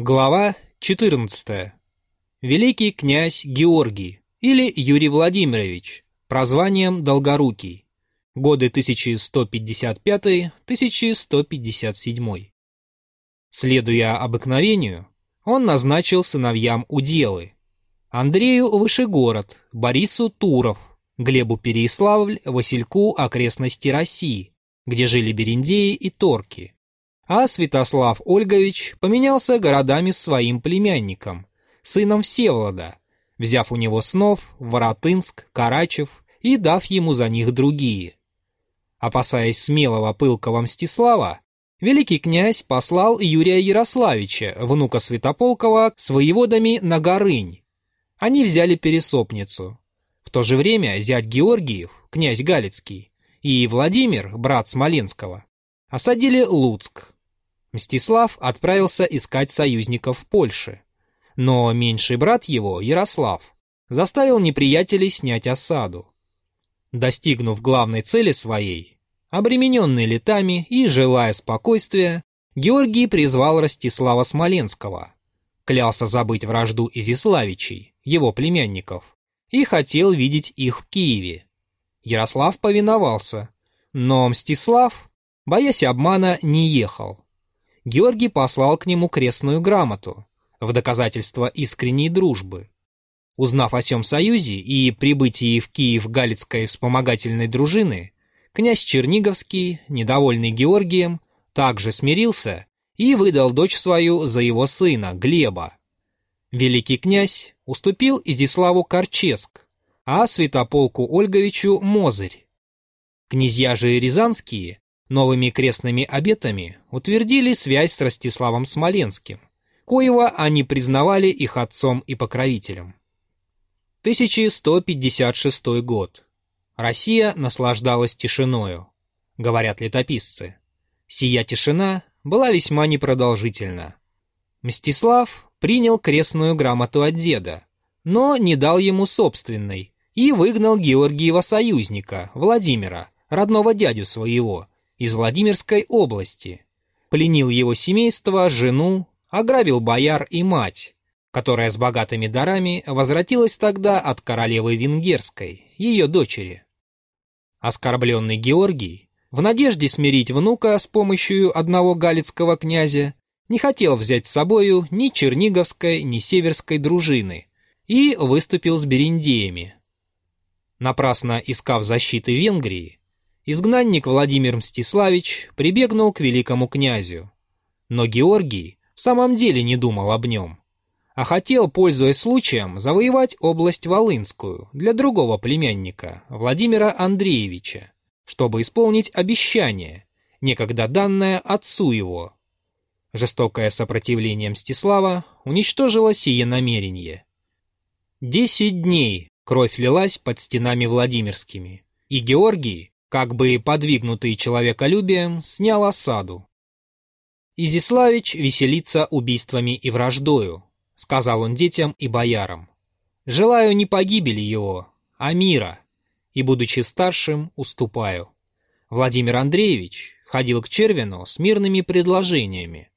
Глава 14. Великий князь Георгий или Юрий Владимирович, прозванием Долгорукий. Годы 1155-1157. Следуя обыкновению, он назначил сыновьям уделы. Андрею Вышегород, Борису Туров, Глебу Переиславль, Васильку окрестности России, где жили бериндеи и торки – а Святослав Ольгович поменялся городами с своим племянником, сыном Всеволода, взяв у него снов Воротынск, Карачев и дав ему за них другие. Опасаясь смелого пылкого Мстислава, великий князь послал Юрия Ярославича, внука Святополкова, с воеводами на Горынь. Они взяли Пересопницу. В то же время зять Георгиев, князь Галицкий, и Владимир, брат Смоленского, осадили Луцк, Мстислав отправился искать союзников в Польше. Но меньший брат его, Ярослав, заставил неприятелей снять осаду. Достигнув главной цели своей, обремененный летами и желая спокойствия, Георгий призвал Ростислава Смоленского, клялся забыть вражду Изиславичей, его племянников, и хотел видеть их в Киеве. Ярослав повиновался, но Мстислав, боясь обмана, не ехал. Георгий послал к нему крестную грамоту в доказательство искренней дружбы. Узнав о сём союзе и прибытии в Киев Галицкой вспомогательной дружины, князь Черниговский, недовольный Георгием, также смирился и выдал дочь свою за его сына, Глеба. Великий князь уступил Изиславу Корческ, а Святополку Ольговичу Мозырь. Князья же Рязанские Новыми крестными обетами утвердили связь с Ростиславом Смоленским, коего они признавали их отцом и покровителем. 1156 год. Россия наслаждалась тишиною, говорят летописцы. Сия тишина была весьма непродолжительна. Мстислав принял крестную грамоту от деда, но не дал ему собственной и выгнал Георгиева союзника, Владимира, родного дядю своего, из Владимирской области, пленил его семейство, жену, ограбил бояр и мать, которая с богатыми дарами возвратилась тогда от королевы Венгерской, ее дочери. Оскорбленный Георгий, в надежде смирить внука с помощью одного галицкого князя, не хотел взять с собою ни черниговской, ни северской дружины и выступил с бериндеями. Напрасно искав защиты Венгрии, изгнанник Владимир Мстиславич прибегнул к великому князю. Но Георгий в самом деле не думал об нем, а хотел, пользуясь случаем, завоевать область Волынскую для другого племянника, Владимира Андреевича, чтобы исполнить обещание, некогда данное отцу его. Жестокое сопротивление Мстислава уничтожило сие намерение. Десять дней кровь лилась под стенами Владимирскими, и Георгий, как бы подвигнутый человеколюбием, снял осаду. «Изиславич веселится убийствами и враждою», — сказал он детям и боярам. «Желаю не погибели его, а мира, и, будучи старшим, уступаю». Владимир Андреевич ходил к Червину с мирными предложениями,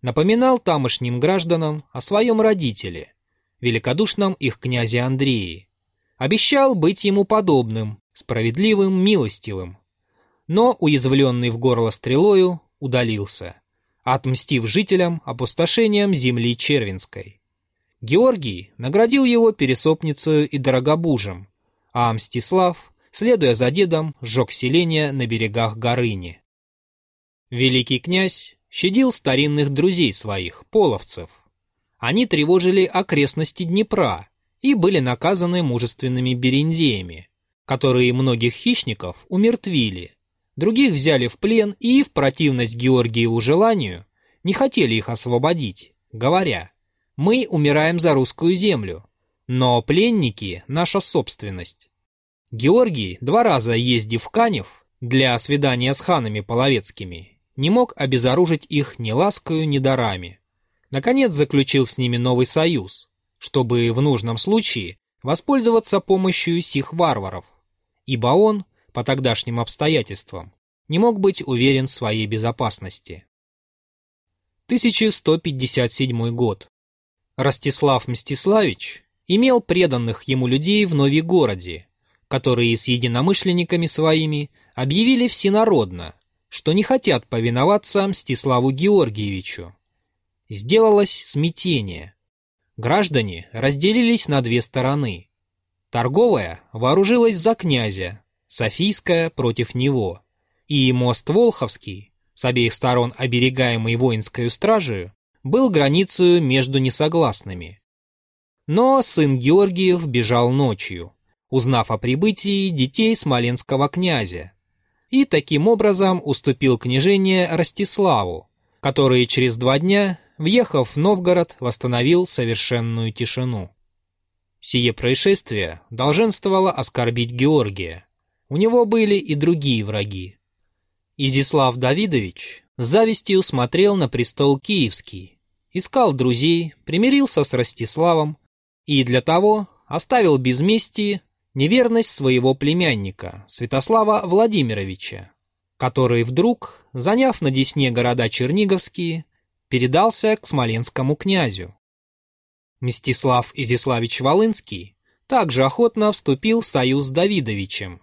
напоминал тамошним гражданам о своем родителе, великодушном их князе Андрее, обещал быть ему подобным, справедливым, милостивым. Но, уязвленный в горло стрелою, удалился, отмстив жителям опустошением земли Червинской. Георгий наградил его пересопницею и дорогобужем, а Мстислав, следуя за дедом, сжег селение на берегах Горыни. Великий князь щадил старинных друзей своих, половцев. Они тревожили окрестности Днепра и были наказаны мужественными бериндеями, которые многих хищников умертвили, других взяли в плен и, в противность Георгиеву желанию, не хотели их освободить, говоря, «Мы умираем за русскую землю, но пленники — наша собственность». Георгий, два раза ездив в Канев для свидания с ханами половецкими, не мог обезоружить их ни ласкою, ни дарами. Наконец заключил с ними новый союз, чтобы в нужном случае воспользоваться помощью сих варваров ибо он, по тогдашним обстоятельствам, не мог быть уверен в своей безопасности. 1157 год. Ростислав Мстиславич имел преданных ему людей в Новигороде, которые с единомышленниками своими объявили всенародно, что не хотят повиноваться Мстиславу Георгиевичу. Сделалось смятение. Граждане разделились на две стороны. Торговая вооружилась за князя, Софийская против него, и мост Волховский, с обеих сторон оберегаемый воинской стражей, был границей между несогласными. Но сын Георгиев бежал ночью, узнав о прибытии детей смоленского князя, и таким образом уступил княжение Ростиславу, который через два дня, въехав в Новгород, восстановил совершенную тишину. Сие происшествие долженствовало оскорбить Георгия. У него были и другие враги. Изислав Давидович с завистью смотрел на престол Киевский, искал друзей, примирился с Ростиславом и для того оставил без мести неверность своего племянника, Святослава Владимировича, который вдруг, заняв на Десне города Черниговские, передался к смоленскому князю. Мстислав Изяславич Волынский также охотно вступил в союз с Давидовичем,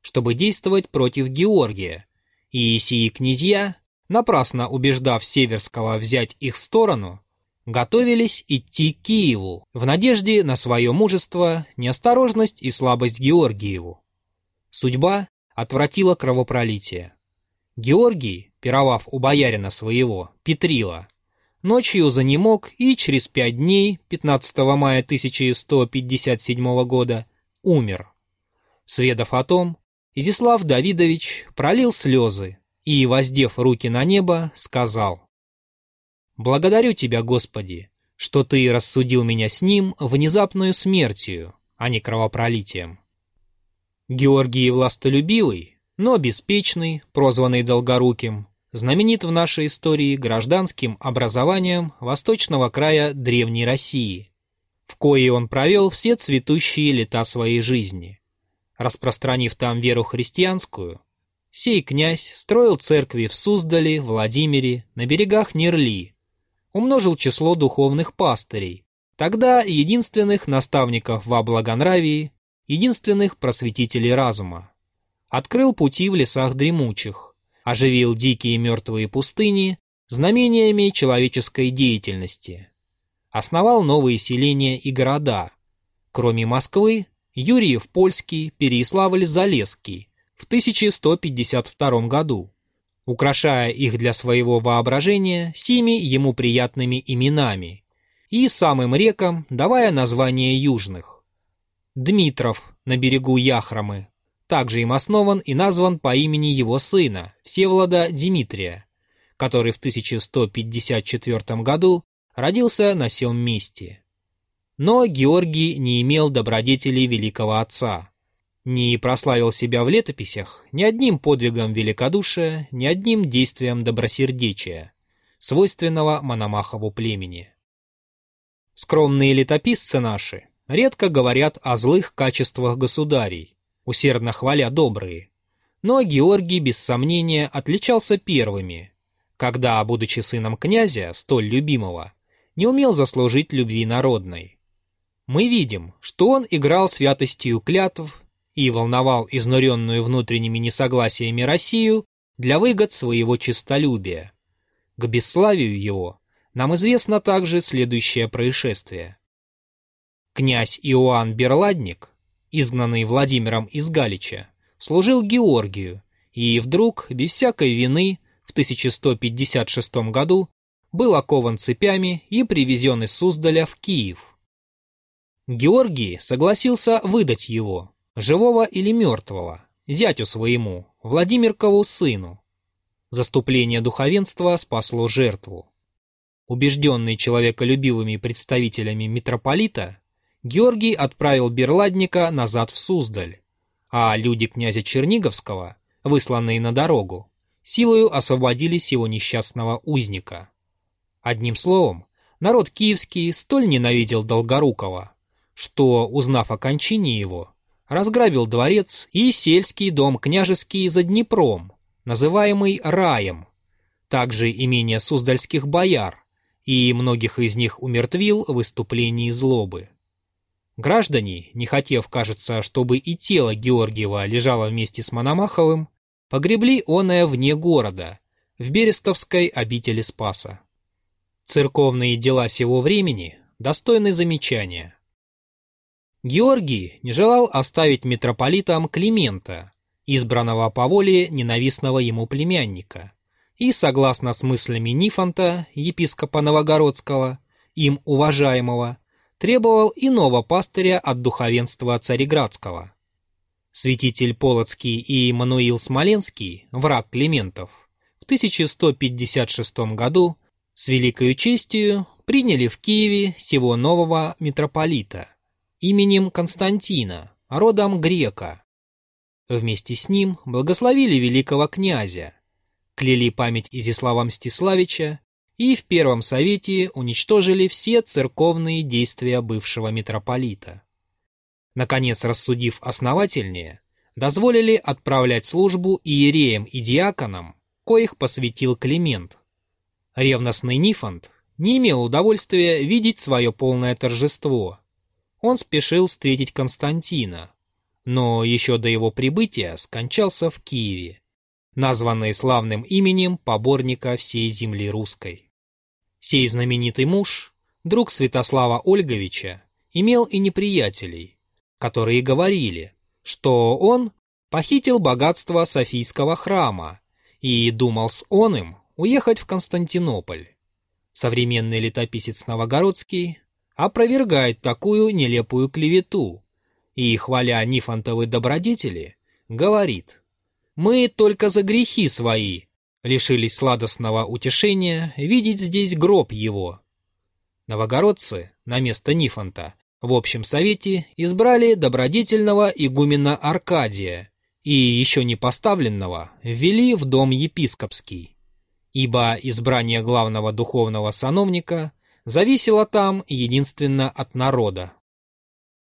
чтобы действовать против Георгия, и сии князья, напрасно убеждав Северского взять их сторону, готовились идти к Киеву в надежде на свое мужество, неосторожность и слабость Георгиеву. Судьба отвратила кровопролитие. Георгий, пировав у боярина своего, Петрила, ночью занемог и через пять дней, 15 мая 1157 года, умер. Сведав о том, Изяслав Давидович пролил слезы и, воздев руки на небо, сказал «Благодарю Тебя, Господи, что Ты рассудил меня с ним внезапную смертью, а не кровопролитием». Георгий властолюбивый, но беспечный, прозванный Долгоруким, знаменит в нашей истории гражданским образованием восточного края Древней России, в коей он провел все цветущие лета своей жизни. Распространив там веру христианскую, сей князь строил церкви в Суздале, Владимире, на берегах Нерли, умножил число духовных пастырей, тогда единственных наставников во благонравии, единственных просветителей разума. Открыл пути в лесах дремучих, оживил дикие мертвые пустыни знамениями человеческой деятельности. Основал новые селения и города. Кроме Москвы, Юрьев Польский, Переяславль-Залесский в 1152 году, украшая их для своего воображения сими ему приятными именами и самым рекам давая название южных. Дмитров на берегу Яхромы, также им основан и назван по имени его сына, Всеволода Дмитрия, который в 1154 году родился на сем месте. Но Георгий не имел добродетелей великого отца. Не прославил себя в летописях ни одним подвигом великодушия, ни одним действием добросердечия, свойственного Мономахову племени. Скромные летописцы наши редко говорят о злых качествах государей, усердно хваля добрые. Но Георгий, без сомнения, отличался первыми, когда, будучи сыном князя, столь любимого, не умел заслужить любви народной. Мы видим, что он играл святостью клятв и волновал изнуренную внутренними несогласиями Россию для выгод своего честолюбия. К бесславию его нам известно также следующее происшествие. Князь Иоанн Берладник изгнанный Владимиром из Галича, служил Георгию и вдруг, без всякой вины, в 1156 году был окован цепями и привезен из Суздаля в Киев. Георгий согласился выдать его, живого или мертвого, зятю своему, Владимиркову сыну. Заступление духовенства спасло жертву. Убежденный человеколюбивыми представителями митрополита, Георгий отправил Берладника назад в Суздаль, а люди князя Черниговского, высланные на дорогу, силою освободили сего несчастного узника. Одним словом, народ киевский столь ненавидел Долгорукова, что, узнав о кончине его, разграбил дворец и сельский дом княжеский за Днепром, называемый Раем. также имение суздальских бояр, и многих из них умертвил в выступлении злобы. Граждане, не хотев, кажется, чтобы и тело Георгиева лежало вместе с Мономаховым, погребли оное вне города, в Берестовской обители Спаса. Церковные дела сего времени достойны замечания. Георгий не желал оставить митрополитом Климента, избранного по воле ненавистного ему племянника, и, согласно с мыслями Нифонта, епископа Новогородского, им уважаемого, требовал иного пастыря от духовенства Цареградского. Святитель Полоцкий и Мануил Смоленский, враг Климентов, в 1156 году с великою честью приняли в Киеве сего нового митрополита именем Константина, родом грека. Вместе с ним благословили великого князя, кляли память Изяслава Мстиславича и в Первом Совете уничтожили все церковные действия бывшего митрополита. Наконец, рассудив основательнее, дозволили отправлять службу иереям и диаконам, коих посвятил Климент. Ревностный Нифонт не имел удовольствия видеть свое полное торжество. Он спешил встретить Константина, но еще до его прибытия скончался в Киеве, названный славным именем поборника всей земли русской. Сей знаменитый муж, друг Святослава Ольговича, имел и неприятелей, которые говорили, что он похитил богатство Софийского храма и думал с он им уехать в Константинополь. Современный летописец Новогородский опровергает такую нелепую клевету и, хваля Нифонтовы добродетели, говорит «Мы только за грехи свои лишились сладостного утешения видеть здесь гроб его». Новогородцы на место Нифонта в общем совете избрали добродетельного игумена Аркадия и еще не поставленного ввели в дом епископский ибо избрание главного духовного сановника зависело там единственно от народа.